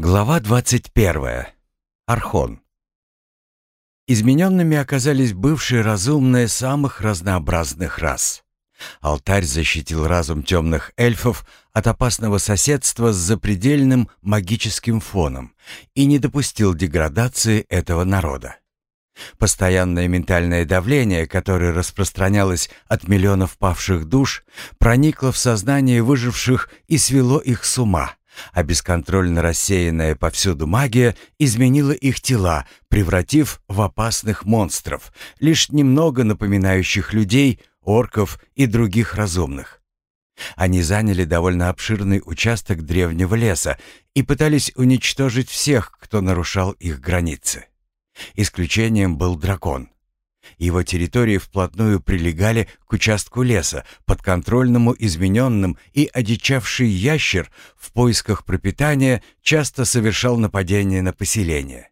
Глава 21. Архон. Измененными оказались бывшие разумные самых разнообразных рас. Алтарь защитил разум темных эльфов от опасного соседства с запредельным магическим фоном и не допустил деградации этого народа. Постоянное ментальное давление, которое распространялось от миллионов павших душ, проникло в сознание выживших и свело их с ума – а бесконтрольно рассеянная повсюду магия изменила их тела, превратив в опасных монстров, лишь немного напоминающих людей, орков и других разумных. Они заняли довольно обширный участок древнего леса и пытались уничтожить всех, кто нарушал их границы. Исключением был дракон. Его территории вплотную прилегали к участку леса, подконтрольному измененным, и одичавший ящер в поисках пропитания часто совершал нападения на поселение.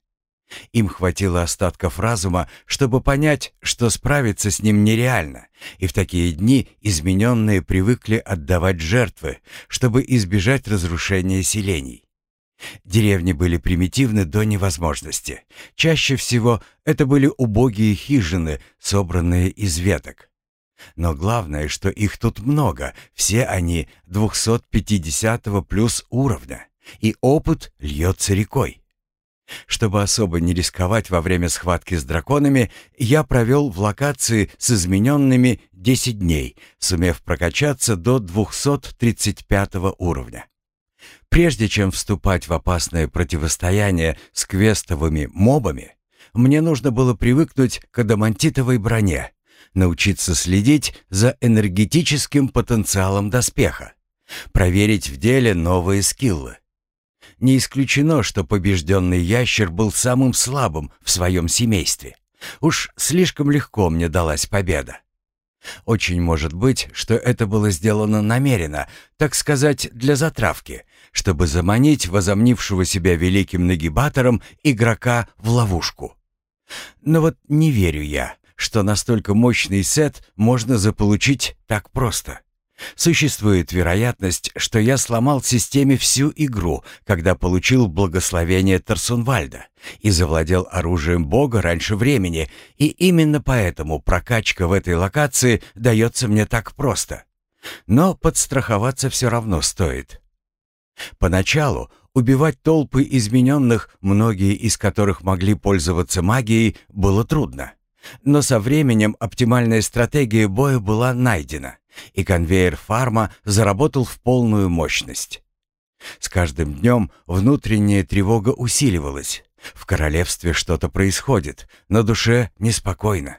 Им хватило остатков разума, чтобы понять, что справиться с ним нереально, и в такие дни измененные привыкли отдавать жертвы, чтобы избежать разрушения селений. Деревни были примитивны до невозможности. Чаще всего это были убогие хижины, собранные из веток. Но главное, что их тут много, все они 250 плюс уровня, и опыт льется рекой. Чтобы особо не рисковать во время схватки с драконами, я провел в локации с измененными 10 дней, сумев прокачаться до 235 уровня. Прежде чем вступать в опасное противостояние с квестовыми мобами, мне нужно было привыкнуть к адамантитовой броне, научиться следить за энергетическим потенциалом доспеха, проверить в деле новые скиллы. Не исключено, что побежденный ящер был самым слабым в своем семействе. Уж слишком легко мне далась победа. Очень может быть, что это было сделано намеренно, так сказать, для затравки, чтобы заманить возомнившего себя великим нагибатором игрока в ловушку. Но вот не верю я, что настолько мощный сет можно заполучить так просто. Существует вероятность, что я сломал системе всю игру, когда получил благословение Тарсунвальда и завладел оружием бога раньше времени, и именно поэтому прокачка в этой локации дается мне так просто. Но подстраховаться все равно стоит. Поначалу убивать толпы измененных, многие из которых могли пользоваться магией, было трудно. Но со временем оптимальная стратегия боя была найдена и конвейер фарма заработал в полную мощность. С каждым днем внутренняя тревога усиливалась. В королевстве что-то происходит, на душе неспокойно.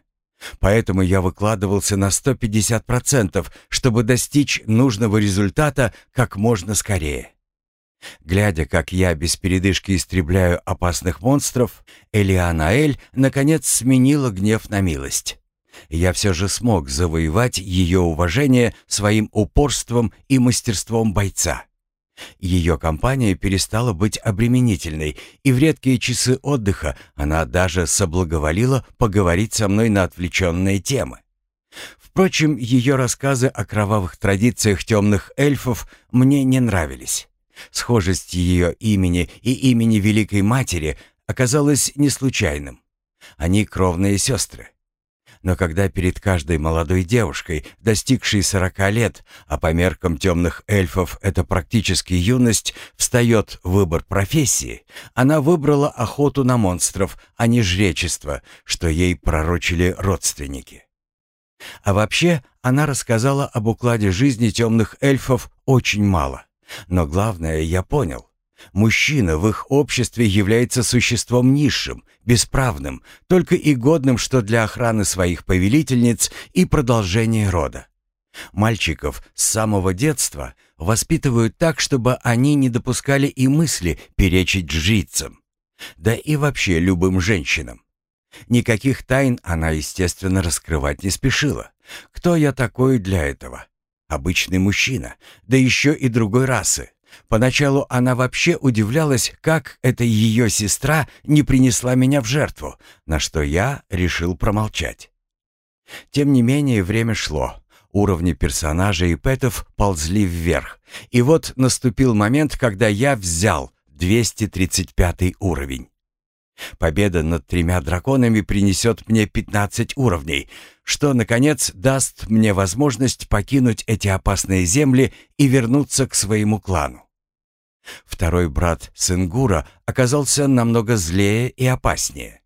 Поэтому я выкладывался на 150%, чтобы достичь нужного результата как можно скорее. Глядя, как я без передышки истребляю опасных монстров, Элианаэль наконец сменила гнев на милость я все же смог завоевать ее уважение своим упорством и мастерством бойца. Ее компания перестала быть обременительной, и в редкие часы отдыха она даже соблаговолила поговорить со мной на отвлеченные темы. Впрочем, ее рассказы о кровавых традициях темных эльфов мне не нравились. Схожесть ее имени и имени Великой Матери оказалась не случайным. Они кровные сестры. Но когда перед каждой молодой девушкой, достигшей сорока лет, а по меркам темных эльфов это практически юность, встает выбор профессии, она выбрала охоту на монстров, а не жречество, что ей пророчили родственники. А вообще, она рассказала об укладе жизни темных эльфов очень мало. Но главное я понял. Мужчина в их обществе является существом низшим, бесправным, только и годным, что для охраны своих повелительниц и продолжения рода. Мальчиков с самого детства воспитывают так, чтобы они не допускали и мысли перечить жрицам, да и вообще любым женщинам. Никаких тайн она, естественно, раскрывать не спешила. Кто я такой для этого? Обычный мужчина, да еще и другой расы. Поначалу она вообще удивлялась, как эта ее сестра не принесла меня в жертву, на что я решил промолчать. Тем не менее, время шло. Уровни персонажей и пэтов ползли вверх. И вот наступил момент, когда я взял 235 уровень. Победа над тремя драконами принесет мне 15 уровней, что, наконец, даст мне возможность покинуть эти опасные земли и вернуться к своему клану. Второй брат Сенгура оказался намного злее и опаснее.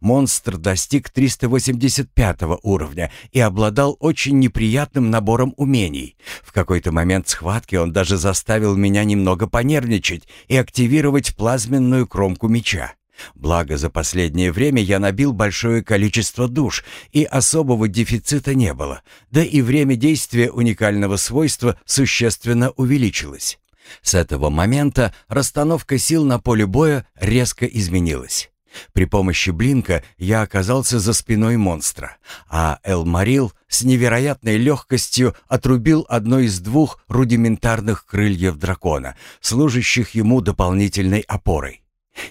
Монстр достиг 385 уровня и обладал очень неприятным набором умений. В какой-то момент схватки он даже заставил меня немного понервничать и активировать плазменную кромку меча. Благо, за последнее время я набил большое количество душ, и особого дефицита не было, да и время действия уникального свойства существенно увеличилось. С этого момента расстановка сил на поле боя резко изменилась. При помощи блинка я оказался за спиной монстра, а Элмарил с невероятной легкостью отрубил одно из двух рудиментарных крыльев дракона, служащих ему дополнительной опорой.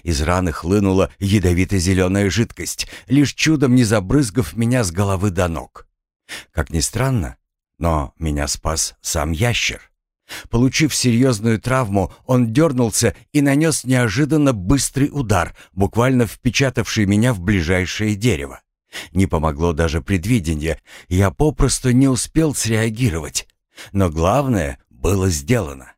Из раны хлынула ядовито-зеленая жидкость, лишь чудом не забрызгав меня с головы до ног. Как ни странно, но меня спас сам ящер. Получив серьезную травму, он дернулся и нанес неожиданно быстрый удар, буквально впечатавший меня в ближайшее дерево. Не помогло даже предвидение, я попросту не успел среагировать. Но главное было сделано.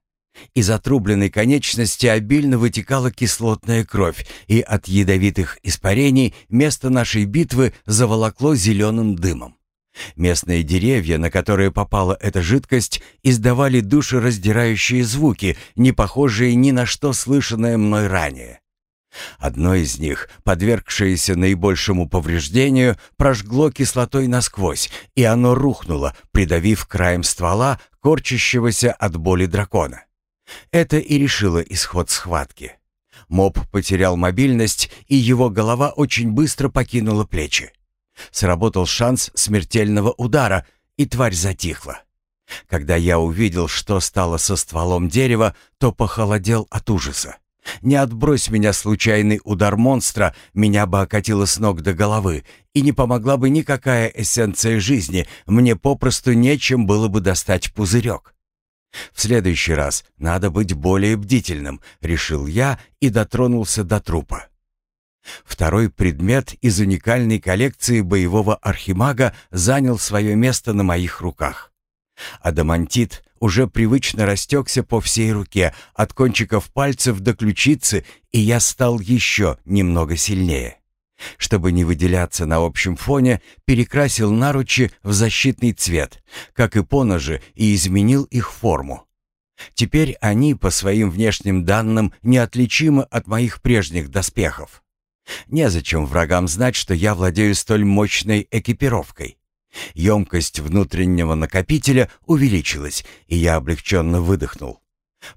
Из отрубленной конечности обильно вытекала кислотная кровь, и от ядовитых испарений место нашей битвы заволокло зеленым дымом. Местные деревья, на которые попала эта жидкость, издавали душераздирающие звуки, не похожие ни на что слышанное мной ранее. Одно из них, подвергшееся наибольшему повреждению, прожгло кислотой насквозь, и оно рухнуло, придавив краем ствола корчащегося от боли дракона. Это и решило исход схватки. Моб потерял мобильность, и его голова очень быстро покинула плечи. Сработал шанс смертельного удара, и тварь затихла. Когда я увидел, что стало со стволом дерева, то похолодел от ужаса. Не отбрось меня случайный удар монстра, меня бы окатило с ног до головы, и не помогла бы никакая эссенция жизни, мне попросту нечем было бы достать пузырек. В следующий раз надо быть более бдительным, решил я и дотронулся до трупа. Второй предмет из уникальной коллекции боевого архимага занял свое место на моих руках. Адамантит уже привычно растекся по всей руке, от кончиков пальцев до ключицы, и я стал еще немного сильнее. Чтобы не выделяться на общем фоне, перекрасил наручи в защитный цвет, как и поножи, и изменил их форму. Теперь они, по своим внешним данным, неотличимы от моих прежних доспехов. Незачем врагам знать, что я владею столь мощной экипировкой. Емкость внутреннего накопителя увеличилась, и я облегченно выдохнул.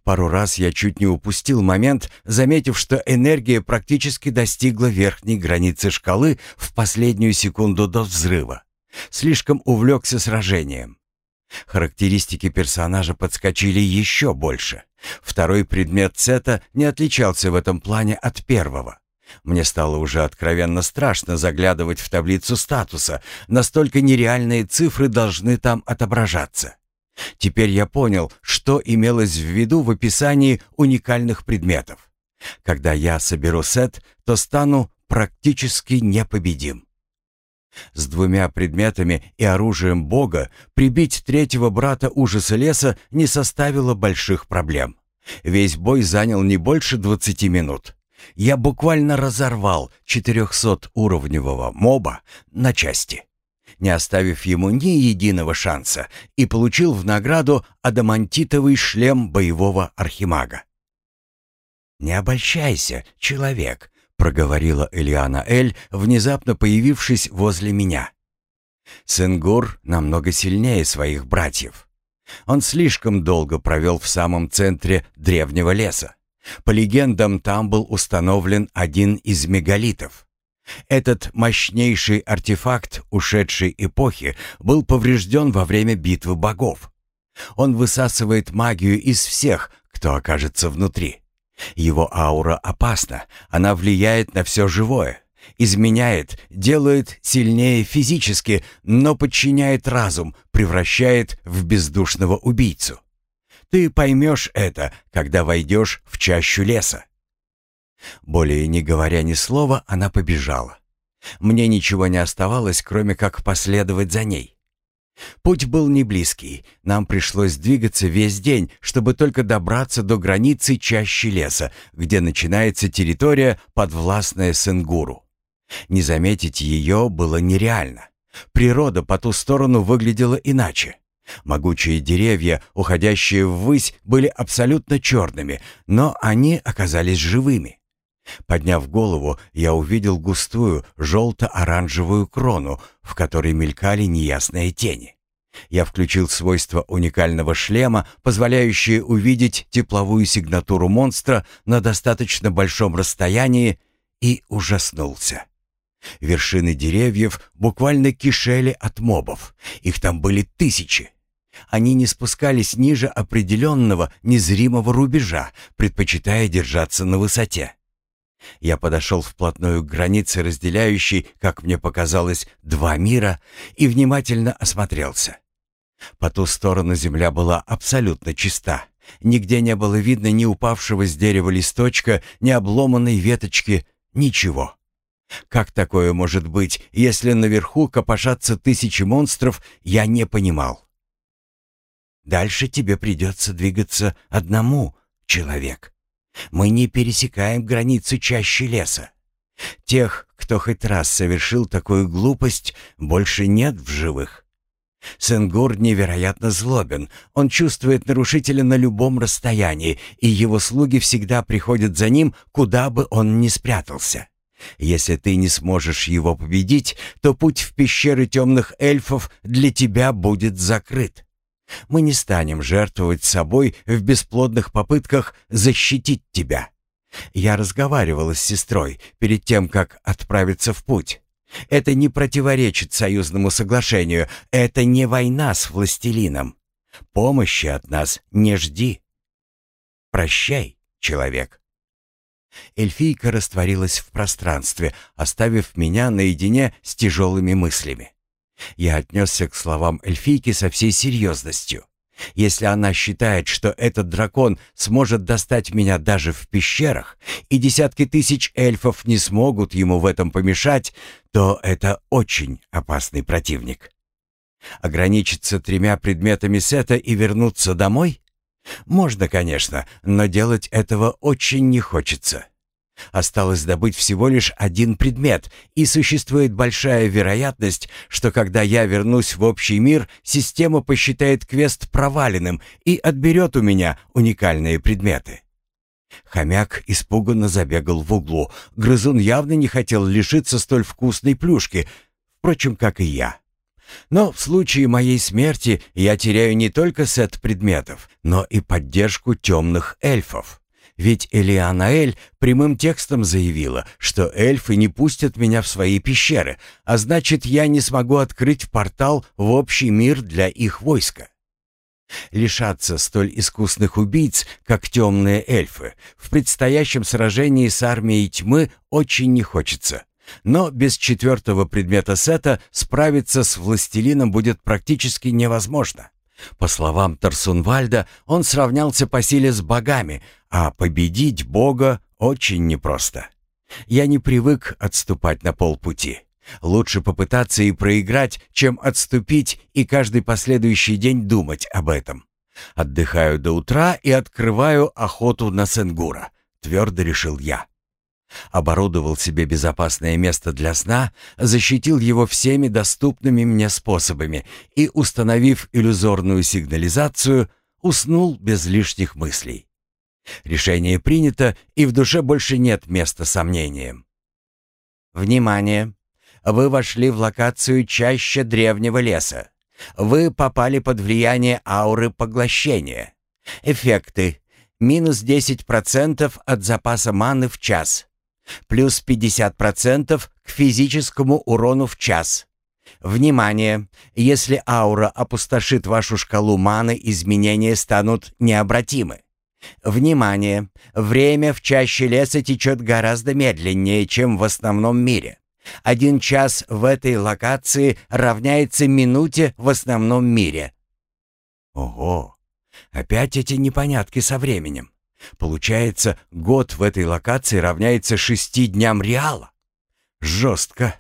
Пару раз я чуть не упустил момент, заметив, что энергия практически достигла верхней границы шкалы в последнюю секунду до взрыва. Слишком увлекся сражением. Характеристики персонажа подскочили еще больше. Второй предмет сета не отличался в этом плане от первого. Мне стало уже откровенно страшно заглядывать в таблицу статуса, настолько нереальные цифры должны там отображаться. Теперь я понял, что имелось в виду в описании уникальных предметов. Когда я соберу сет, то стану практически непобедим. С двумя предметами и оружием Бога прибить третьего брата ужаса леса не составило больших проблем. Весь бой занял не больше 20 минут. Я буквально разорвал 400-уровневого моба на части не оставив ему ни единого шанса, и получил в награду адамантитовый шлем боевого архимага. «Не обольщайся, человек», — проговорила Элиана Эль, внезапно появившись возле меня. Сенгур намного сильнее своих братьев. Он слишком долго провел в самом центре древнего леса. По легендам, там был установлен один из мегалитов. Этот мощнейший артефакт ушедшей эпохи был поврежден во время битвы богов. Он высасывает магию из всех, кто окажется внутри. Его аура опасна, она влияет на все живое, изменяет, делает сильнее физически, но подчиняет разум, превращает в бездушного убийцу. Ты поймешь это, когда войдешь в чащу леса. Более не говоря ни слова, она побежала. Мне ничего не оставалось, кроме как последовать за ней. Путь был не близкий. Нам пришлось двигаться весь день, чтобы только добраться до границы чащи леса, где начинается территория, подвластная Сенгуру. Не заметить ее было нереально. Природа по ту сторону выглядела иначе. Могучие деревья, уходящие ввысь, были абсолютно черными, но они оказались живыми. Подняв голову, я увидел густую желто-оранжевую крону, в которой мелькали неясные тени. Я включил свойство уникального шлема, позволяющее увидеть тепловую сигнатуру монстра на достаточно большом расстоянии, и ужаснулся. Вершины деревьев буквально кишели от мобов. Их там были тысячи. Они не спускались ниже определенного незримого рубежа, предпочитая держаться на высоте. Я подошел вплотную к границе, разделяющей, как мне показалось, два мира, и внимательно осмотрелся. По ту сторону земля была абсолютно чиста. Нигде не было видно ни упавшего с дерева листочка, ни обломанной веточки, ничего. Как такое может быть, если наверху копошатся тысячи монстров, я не понимал. Дальше тебе придется двигаться одному, человек. Мы не пересекаем границу чаще леса. Тех, кто хоть раз совершил такую глупость, больше нет в живых. Сенгур невероятно злобен. Он чувствует нарушителя на любом расстоянии, и его слуги всегда приходят за ним, куда бы он ни спрятался. Если ты не сможешь его победить, то путь в пещеры темных эльфов для тебя будет закрыт. Мы не станем жертвовать собой в бесплодных попытках защитить тебя. Я разговаривала с сестрой перед тем, как отправиться в путь. Это не противоречит союзному соглашению, это не война с властелином. Помощи от нас не жди. Прощай, человек. Эльфийка растворилась в пространстве, оставив меня наедине с тяжелыми мыслями. Я отнесся к словам эльфийки со всей серьезностью. Если она считает, что этот дракон сможет достать меня даже в пещерах, и десятки тысяч эльфов не смогут ему в этом помешать, то это очень опасный противник. Ограничиться тремя предметами сета и вернуться домой? Можно, конечно, но делать этого очень не хочется. Осталось добыть всего лишь один предмет, и существует большая вероятность, что когда я вернусь в общий мир, система посчитает квест проваленным и отберет у меня уникальные предметы. Хомяк испуганно забегал в углу. Грызун явно не хотел лишиться столь вкусной плюшки, впрочем, как и я. Но в случае моей смерти я теряю не только сет предметов, но и поддержку темных эльфов. Ведь Элианаэль прямым текстом заявила, что эльфы не пустят меня в свои пещеры, а значит, я не смогу открыть портал в общий мир для их войска. Лишаться столь искусных убийц, как темные эльфы, в предстоящем сражении с армией тьмы очень не хочется. Но без четвертого предмета сета справиться с властелином будет практически невозможно. По словам Тарсунвальда, он сравнялся по силе с богами, а победить бога очень непросто. Я не привык отступать на полпути. Лучше попытаться и проиграть, чем отступить и каждый последующий день думать об этом. Отдыхаю до утра и открываю охоту на Сенгура, твердо решил я. Оборудовал себе безопасное место для сна, защитил его всеми доступными мне способами и, установив иллюзорную сигнализацию, уснул без лишних мыслей. Решение принято, и в душе больше нет места сомнениям. Внимание! Вы вошли в локацию чаще древнего леса. Вы попали под влияние ауры поглощения. Эффекты. Минус 10% от запаса маны в час. Плюс 50% к физическому урону в час. Внимание! Если аура опустошит вашу шкалу маны, изменения станут необратимы. Внимание! Время в чаще леса течет гораздо медленнее, чем в основном мире. Один час в этой локации равняется минуте в основном мире. Ого! Опять эти непонятки со временем. Получается, год в этой локации равняется шести дням реала. Жестко.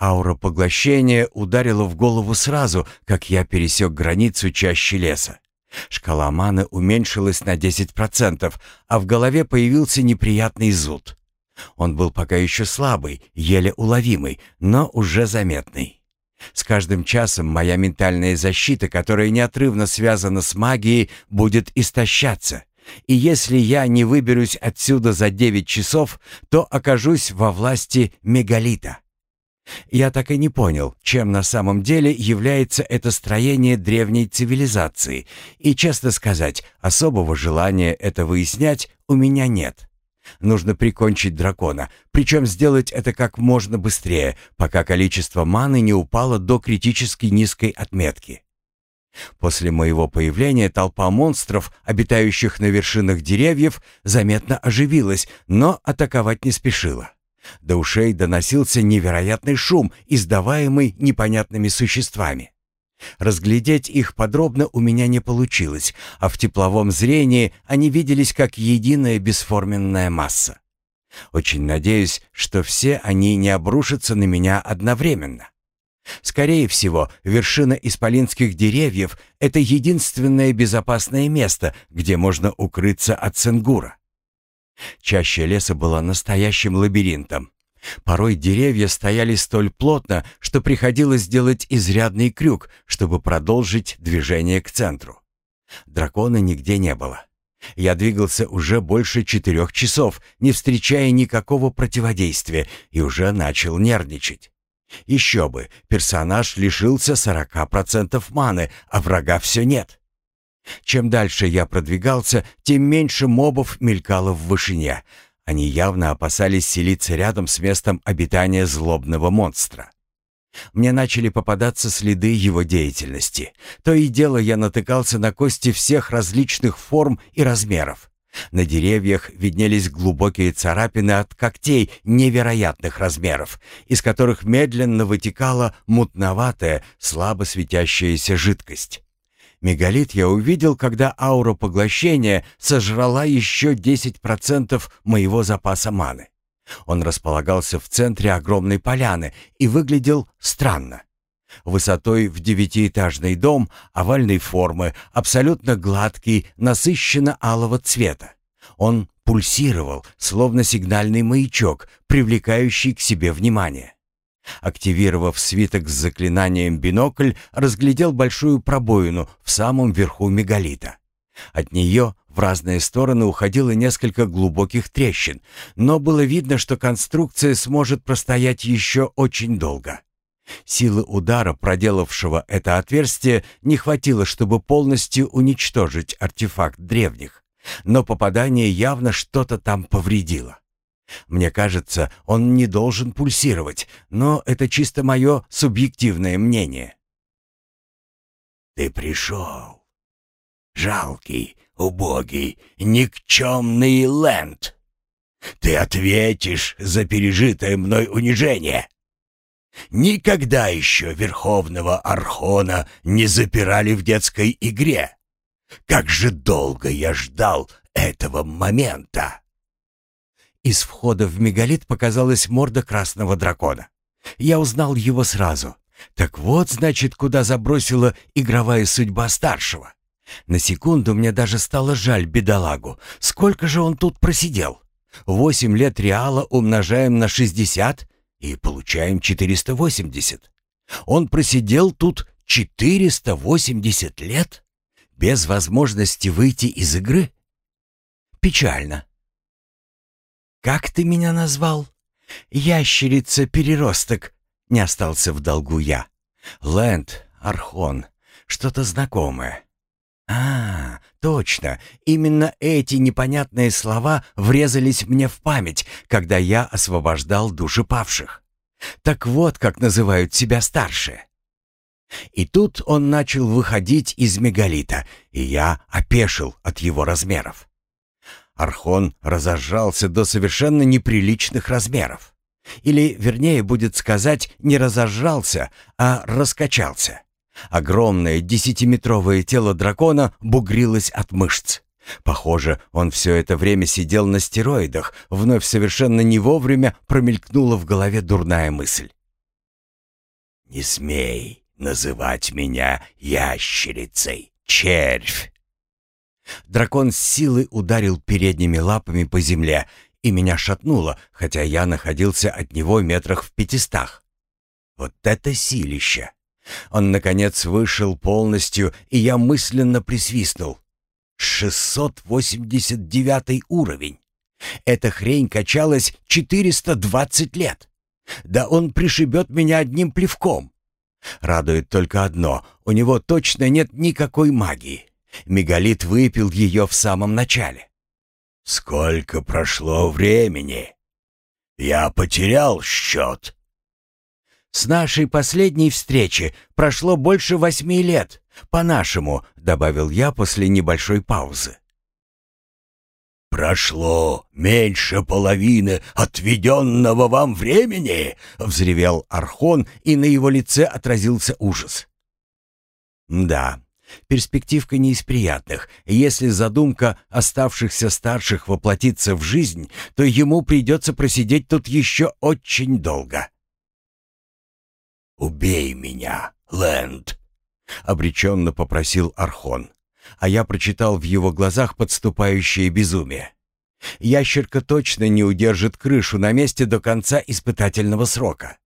Аура поглощения ударила в голову сразу, как я пересек границу чаще леса. Шкала маны уменьшилась на 10%, а в голове появился неприятный зуд. Он был пока еще слабый, еле уловимый, но уже заметный. С каждым часом моя ментальная защита, которая неотрывно связана с магией, будет истощаться. И если я не выберусь отсюда за девять часов, то окажусь во власти мегалита. Я так и не понял, чем на самом деле является это строение древней цивилизации, и, честно сказать, особого желания это выяснять у меня нет. Нужно прикончить дракона, причем сделать это как можно быстрее, пока количество маны не упало до критически низкой отметки. После моего появления толпа монстров, обитающих на вершинах деревьев, заметно оживилась, но атаковать не спешила. До ушей доносился невероятный шум, издаваемый непонятными существами. Разглядеть их подробно у меня не получилось, а в тепловом зрении они виделись как единая бесформенная масса. Очень надеюсь, что все они не обрушатся на меня одновременно. Скорее всего, вершина исполинских деревьев — это единственное безопасное место, где можно укрыться от Сенгура. Чаще леса была настоящим лабиринтом. Порой деревья стояли столь плотно, что приходилось делать изрядный крюк, чтобы продолжить движение к центру. Дракона нигде не было. Я двигался уже больше четырех часов, не встречая никакого противодействия, и уже начал нервничать. Еще бы, персонаж лишился 40% маны, а врага все нет. Чем дальше я продвигался, тем меньше мобов мелькало в вышине, они явно опасались селиться рядом с местом обитания злобного монстра. Мне начали попадаться следы его деятельности. То и дело я натыкался на кости всех различных форм и размеров. На деревьях виднелись глубокие царапины от когтей невероятных размеров, из которых медленно вытекала мутноватая, слабо светящаяся жидкость. Мегалит я увидел, когда аура поглощения сожрала еще 10% моего запаса маны. Он располагался в центре огромной поляны и выглядел странно. Высотой в девятиэтажный дом, овальной формы, абсолютно гладкий, насыщенно алого цвета. Он пульсировал, словно сигнальный маячок, привлекающий к себе внимание. Активировав свиток с заклинанием бинокль, разглядел большую пробоину в самом верху мегалита. От нее в разные стороны уходило несколько глубоких трещин, но было видно, что конструкция сможет простоять еще очень долго. Силы удара, проделавшего это отверстие, не хватило, чтобы полностью уничтожить артефакт древних, но попадание явно что-то там повредило. Мне кажется, он не должен пульсировать, но это чисто мое субъективное мнение. «Ты пришел. Жалкий, убогий, никчемный Лэнд. Ты ответишь за пережитое мной унижение. Никогда еще Верховного Архона не запирали в детской игре. Как же долго я ждал этого момента!» Из входа в мегалит показалась морда красного дракона. Я узнал его сразу. Так вот, значит, куда забросила игровая судьба старшего. На секунду мне даже стало жаль бедолагу. Сколько же он тут просидел? Восемь лет реала умножаем на шестьдесят и получаем четыреста восемьдесят. Он просидел тут четыреста восемьдесят лет без возможности выйти из игры? Печально. «Как ты меня назвал?» «Ящерица-переросток», — не остался в долгу я. «Лэнд, Архон, что-то знакомое». «А, точно, именно эти непонятные слова врезались мне в память, когда я освобождал души павших. Так вот, как называют себя старшие». И тут он начал выходить из мегалита, и я опешил от его размеров. Архон разожрался до совершенно неприличных размеров. Или, вернее, будет сказать, не разожрался, а раскачался. Огромное десятиметровое тело дракона бугрилось от мышц. Похоже, он все это время сидел на стероидах, вновь совершенно не вовремя промелькнула в голове дурная мысль. «Не смей называть меня ящерицей, червь!» Дракон с силой ударил передними лапами по земле, и меня шатнуло, хотя я находился от него метрах в пятистах. Вот это силище! Он, наконец, вышел полностью, и я мысленно присвистнул. 689 уровень. Эта хрень качалась 420 лет. Да он пришибет меня одним плевком. Радует только одно — у него точно нет никакой магии. Мегалит выпил ее в самом начале. «Сколько прошло времени? Я потерял счет». «С нашей последней встречи прошло больше восьми лет, по-нашему», — добавил я после небольшой паузы. «Прошло меньше половины отведенного вам времени!» — взревел Архон, и на его лице отразился ужас. «Да, перспективка не из приятных. Если задумка оставшихся старших воплотиться в жизнь, то ему придется просидеть тут еще очень долго». «Убей меня, Лэнд!» — обреченно попросил Архон а я прочитал в его глазах подступающее безумие. Ящерка точно не удержит крышу на месте до конца испытательного срока.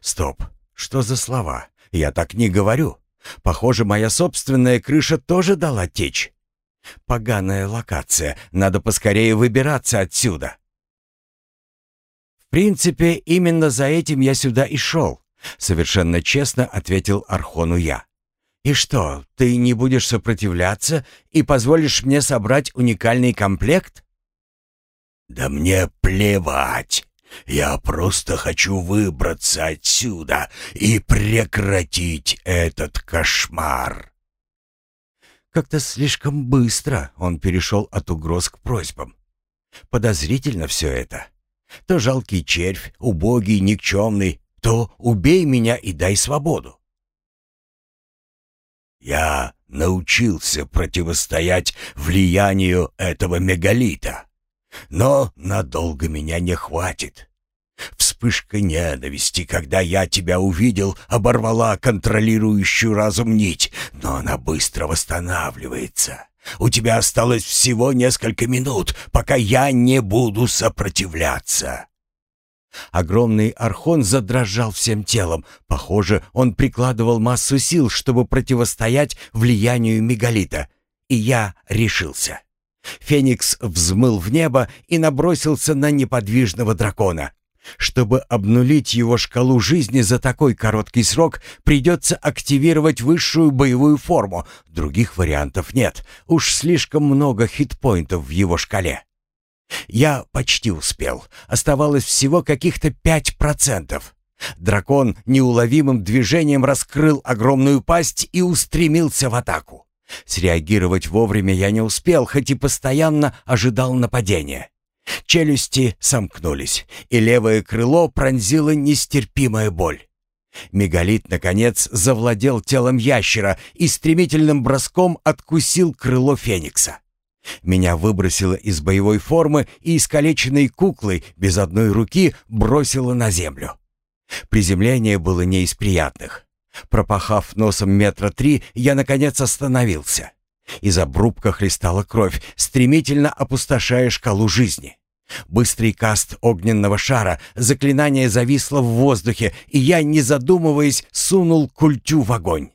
Стоп, что за слова? Я так не говорю. Похоже, моя собственная крыша тоже дала течь. Поганая локация, надо поскорее выбираться отсюда. В принципе, именно за этим я сюда и шел, совершенно честно ответил Архону я. «И что, ты не будешь сопротивляться и позволишь мне собрать уникальный комплект?» «Да мне плевать. Я просто хочу выбраться отсюда и прекратить этот кошмар». Как-то слишком быстро он перешел от угроз к просьбам. Подозрительно все это. То жалкий червь, убогий, никчемный, то убей меня и дай свободу. Я научился противостоять влиянию этого мегалита. Но надолго меня не хватит. Вспышка ненависти, когда я тебя увидел, оборвала контролирующую разум нить, но она быстро восстанавливается. У тебя осталось всего несколько минут, пока я не буду сопротивляться. Огромный архон задрожал всем телом. Похоже, он прикладывал массу сил, чтобы противостоять влиянию мегалита. И я решился. Феникс взмыл в небо и набросился на неподвижного дракона. Чтобы обнулить его шкалу жизни за такой короткий срок, придется активировать высшую боевую форму. Других вариантов нет. Уж слишком много хитпоинтов в его шкале. Я почти успел. Оставалось всего каких-то пять процентов. Дракон неуловимым движением раскрыл огромную пасть и устремился в атаку. Среагировать вовремя я не успел, хоть и постоянно ожидал нападения. Челюсти сомкнулись, и левое крыло пронзила нестерпимая боль. Мегалит, наконец, завладел телом ящера и стремительным броском откусил крыло феникса. Меня выбросило из боевой формы и искалеченной куклой без одной руки бросило на землю. Приземление было не из приятных. Пропахав носом метра три, я, наконец, остановился. Из обрубка хлестала кровь, стремительно опустошая шкалу жизни. Быстрый каст огненного шара, заклинание зависло в воздухе, и я, не задумываясь, сунул культю в огонь.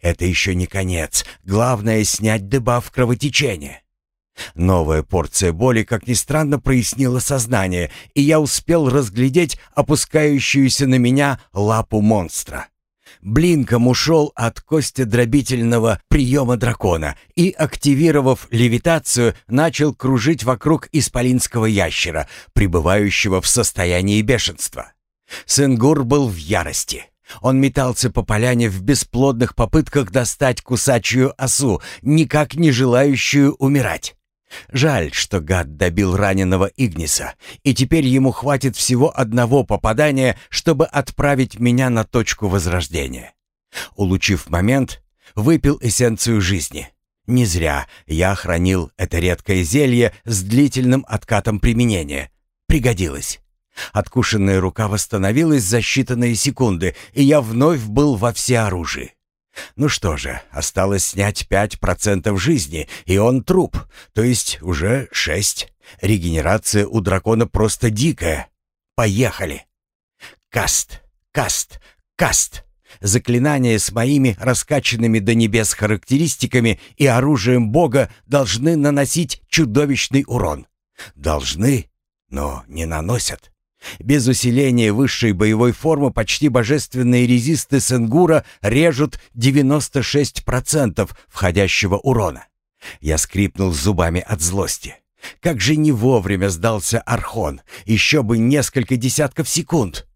Это еще не конец. Главное — снять дебаф кровотечения. Новая порция боли, как ни странно, прояснила сознание, и я успел разглядеть опускающуюся на меня лапу монстра. Блинком ушел от костедробительного приема дракона и, активировав левитацию, начал кружить вокруг исполинского ящера, пребывающего в состоянии бешенства. Сенгур был в ярости. Он метался по поляне в бесплодных попытках достать кусачую осу, никак не желающую умирать. Жаль, что гад добил раненого Игниса, и теперь ему хватит всего одного попадания, чтобы отправить меня на точку возрождения. Улучив момент, выпил эссенцию жизни. Не зря я хранил это редкое зелье с длительным откатом применения. Пригодилось. Откушенная рука восстановилась за считанные секунды, и я вновь был во всеоружии. Ну что же, осталось снять 5% жизни, и он труп, то есть уже 6. Регенерация у дракона просто дикая. Поехали. Каст, каст, каст. Заклинания с моими раскачанными до небес характеристиками и оружием бога должны наносить чудовищный урон. Должны, но не наносят. Без усиления высшей боевой формы почти божественные резисты Сенгура режут 96% входящего урона. Я скрипнул зубами от злости. Как же не вовремя сдался Архон, еще бы несколько десятков секунд.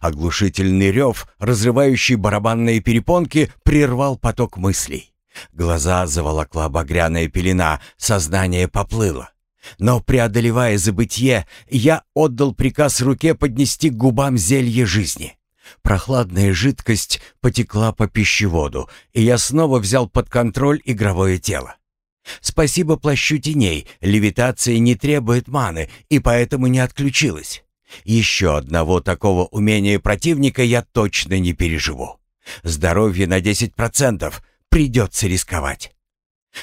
Оглушительный рев, разрывающий барабанные перепонки, прервал поток мыслей. Глаза заволокла багряная пелена, сознание поплыло. Но, преодолевая забытье, я отдал приказ руке поднести к губам зелье жизни. Прохладная жидкость потекла по пищеводу, и я снова взял под контроль игровое тело. Спасибо плащу теней, левитация не требует маны, и поэтому не отключилась. Еще одного такого умения противника я точно не переживу. Здоровье на 10%, придется рисковать.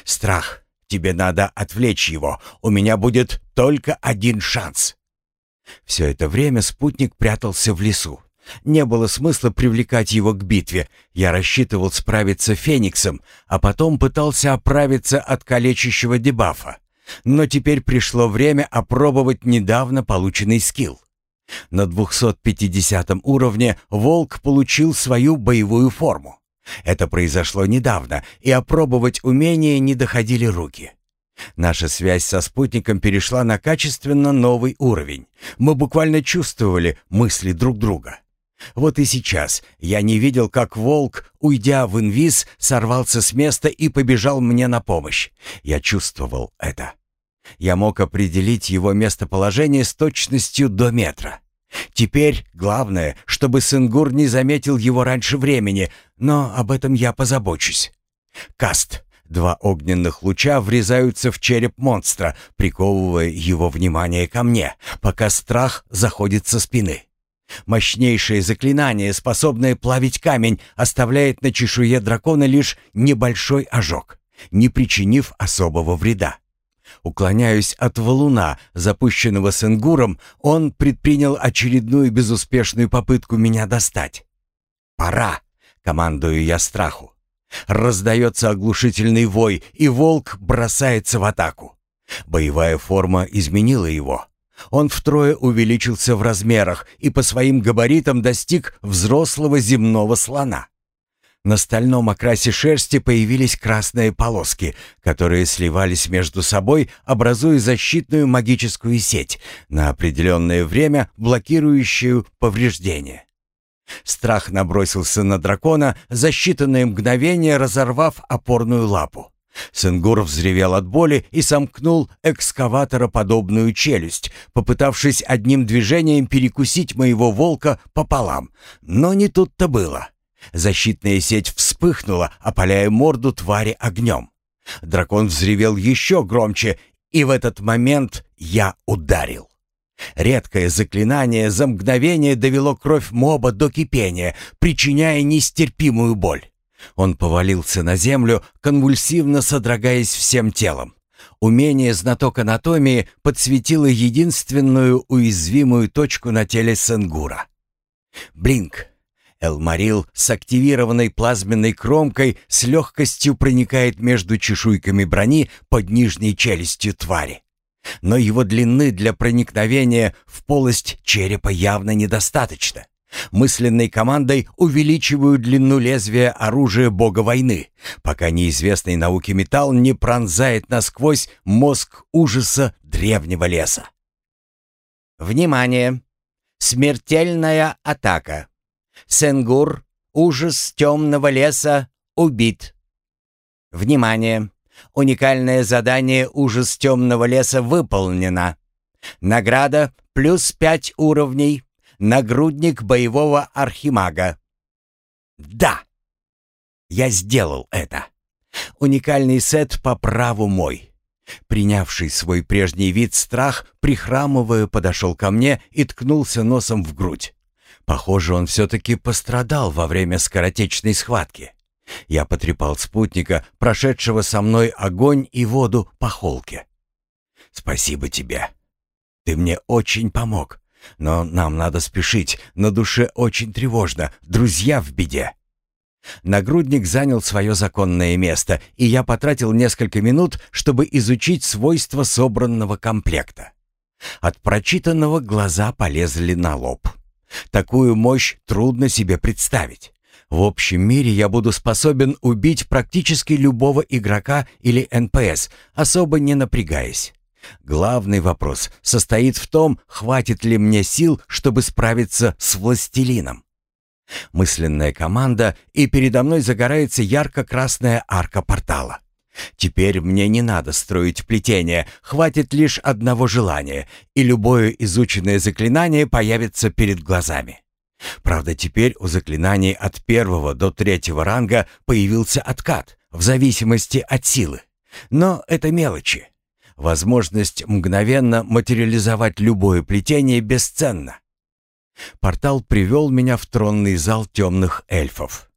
Страх Тебе надо отвлечь его. У меня будет только один шанс». Все это время спутник прятался в лесу. Не было смысла привлекать его к битве. Я рассчитывал справиться Фениксом, а потом пытался оправиться от калечащего дебафа. Но теперь пришло время опробовать недавно полученный скилл. На 250 уровне Волк получил свою боевую форму. Это произошло недавно, и опробовать умения не доходили руки. Наша связь со спутником перешла на качественно новый уровень. Мы буквально чувствовали мысли друг друга. Вот и сейчас я не видел, как волк, уйдя в инвиз, сорвался с места и побежал мне на помощь. Я чувствовал это. Я мог определить его местоположение с точностью до метра. Теперь главное, чтобы Сенгур не заметил его раньше времени, но об этом я позабочусь. Каст. Два огненных луча врезаются в череп монстра, приковывая его внимание ко мне, пока страх заходит со спины. Мощнейшее заклинание, способное плавить камень, оставляет на чешуе дракона лишь небольшой ожог, не причинив особого вреда. Уклоняюсь от валуна, запущенного Сенгуром, он предпринял очередную безуспешную попытку меня достать. «Пора!» — командую я страху. Раздается оглушительный вой, и волк бросается в атаку. Боевая форма изменила его. Он втрое увеличился в размерах и по своим габаритам достиг взрослого земного слона. На стальном окрасе шерсти появились красные полоски, которые сливались между собой, образуя защитную магическую сеть, на определенное время блокирующую повреждения. Страх набросился на дракона, за считанные мгновения разорвав опорную лапу. Сенгур взревел от боли и сомкнул экскаватороподобную челюсть, попытавшись одним движением перекусить моего волка пополам. Но не тут-то было. Защитная сеть вспыхнула, опаляя морду твари огнем. Дракон взревел еще громче, и в этот момент я ударил. Редкое заклинание за мгновение довело кровь моба до кипения, причиняя нестерпимую боль. Он повалился на землю, конвульсивно содрогаясь всем телом. Умение знаток анатомии подсветило единственную уязвимую точку на теле Сенгура. Блинк, Элмарил с активированной плазменной кромкой с легкостью проникает между чешуйками брони под нижней челюстью твари. Но его длины для проникновения в полость черепа явно недостаточно. Мысленной командой увеличиваю длину лезвия оружия бога войны, пока неизвестный науке металл не пронзает насквозь мозг ужаса древнего леса. Внимание! Смертельная атака. Сенгур, ужас темного леса, убит. Внимание! Уникальное задание «Ужас темного леса» выполнено. Награда плюс пять уровней. Нагрудник боевого архимага. Да! Я сделал это. Уникальный сет по праву мой. Принявший свой прежний вид страх, прихрамывая, подошел ко мне и ткнулся носом в грудь. Похоже, он все-таки пострадал во время скоротечной схватки. Я потрепал спутника, прошедшего со мной огонь и воду по холке. «Спасибо тебе. Ты мне очень помог. Но нам надо спешить, на душе очень тревожно, друзья в беде». Нагрудник занял свое законное место, и я потратил несколько минут, чтобы изучить свойства собранного комплекта. От прочитанного глаза полезли на лоб. Такую мощь трудно себе представить. В общем мире я буду способен убить практически любого игрока или НПС, особо не напрягаясь. Главный вопрос состоит в том, хватит ли мне сил, чтобы справиться с властелином. Мысленная команда, и передо мной загорается ярко-красная арка портала. Теперь мне не надо строить плетение, хватит лишь одного желания, и любое изученное заклинание появится перед глазами. Правда, теперь у заклинаний от первого до третьего ранга появился откат, в зависимости от силы. Но это мелочи. Возможность мгновенно материализовать любое плетение бесценна. Портал привел меня в тронный зал темных эльфов.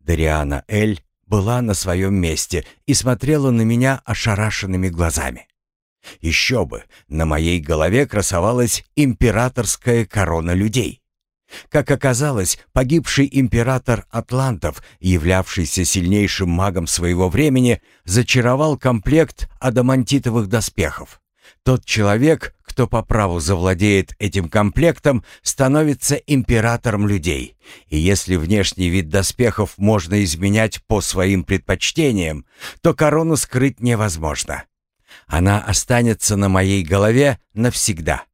Дариана Эль была на своем месте и смотрела на меня ошарашенными глазами. Еще бы, на моей голове красовалась императорская корона людей. Как оказалось, погибший император Атлантов, являвшийся сильнейшим магом своего времени, зачаровал комплект адамантитовых доспехов. Тот человек, кто по праву завладеет этим комплектом, становится императором людей. И если внешний вид доспехов можно изменять по своим предпочтениям, то корону скрыть невозможно. Она останется на моей голове навсегда.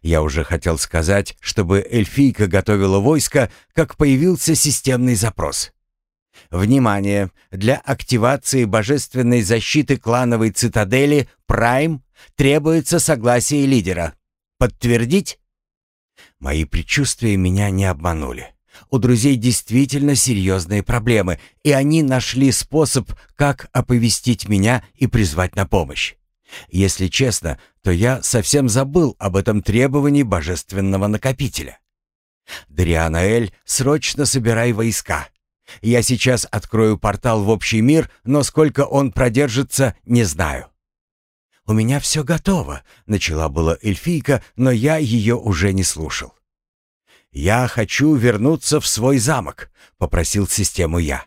Я уже хотел сказать, чтобы эльфийка готовила войско, как появился системный запрос. Внимание! Для активации божественной защиты клановой цитадели Prime требуется согласие лидера. Подтвердить? Мои предчувствия меня не обманули. У друзей действительно серьезные проблемы, и они нашли способ, как оповестить меня и призвать на помощь. Если честно, то я совсем забыл об этом требовании божественного накопителя. Дрианаэль, срочно собирай войска. Я сейчас открою портал в общий мир, но сколько он продержится, не знаю. «У меня все готово», — начала была эльфийка, но я ее уже не слушал. «Я хочу вернуться в свой замок», — попросил систему я.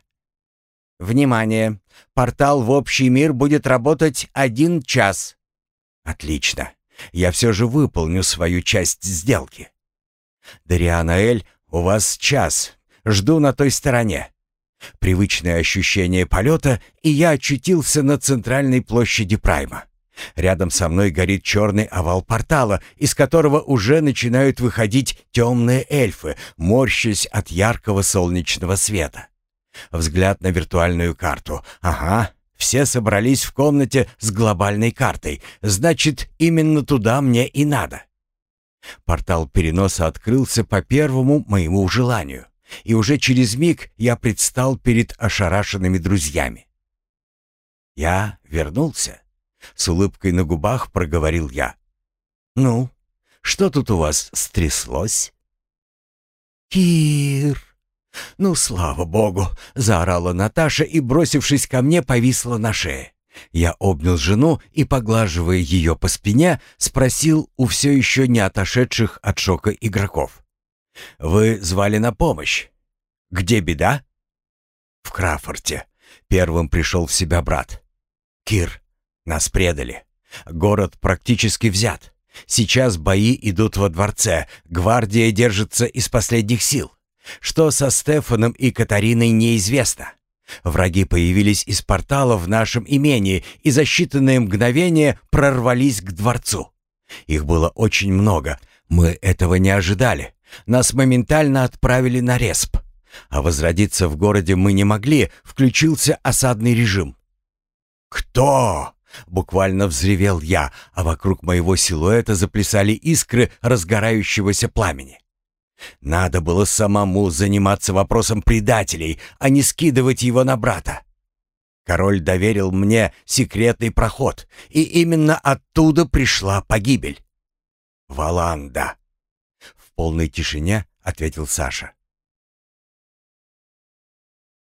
«Внимание! Портал в общий мир будет работать один час». «Отлично. Я все же выполню свою часть сделки». «Дарианаэль, у вас час. Жду на той стороне». Привычное ощущение полета, и я очутился на центральной площади Прайма. Рядом со мной горит черный овал портала, из которого уже начинают выходить темные эльфы, морщась от яркого солнечного света. Взгляд на виртуальную карту. Ага, все собрались в комнате с глобальной картой. Значит, именно туда мне и надо. Портал переноса открылся по первому моему желанию. И уже через миг я предстал перед ошарашенными друзьями. «Я вернулся», — с улыбкой на губах проговорил я. «Ну, что тут у вас стряслось?» «Кир!» «Ну, слава богу!» — заорала Наташа и, бросившись ко мне, повисла на шее. Я обнял жену и, поглаживая ее по спине, спросил у все еще не отошедших от шока игроков. «Вы звали на помощь. Где беда?» «В Крафорте». Первым пришел в себя брат. «Кир, нас предали. Город практически взят. Сейчас бои идут во дворце. Гвардия держится из последних сил. Что со Стефаном и Катариной неизвестно. Враги появились из портала в нашем имении и за считанные мгновения прорвались к дворцу. Их было очень много. Мы этого не ожидали. Нас моментально отправили на респ. А возродиться в городе мы не могли, включился осадный режим. «Кто?» — буквально взревел я, а вокруг моего силуэта заплясали искры разгорающегося пламени. Надо было самому заниматься вопросом предателей, а не скидывать его на брата. Король доверил мне секретный проход, и именно оттуда пришла погибель. Валанда. В полной тишине ответил Саша.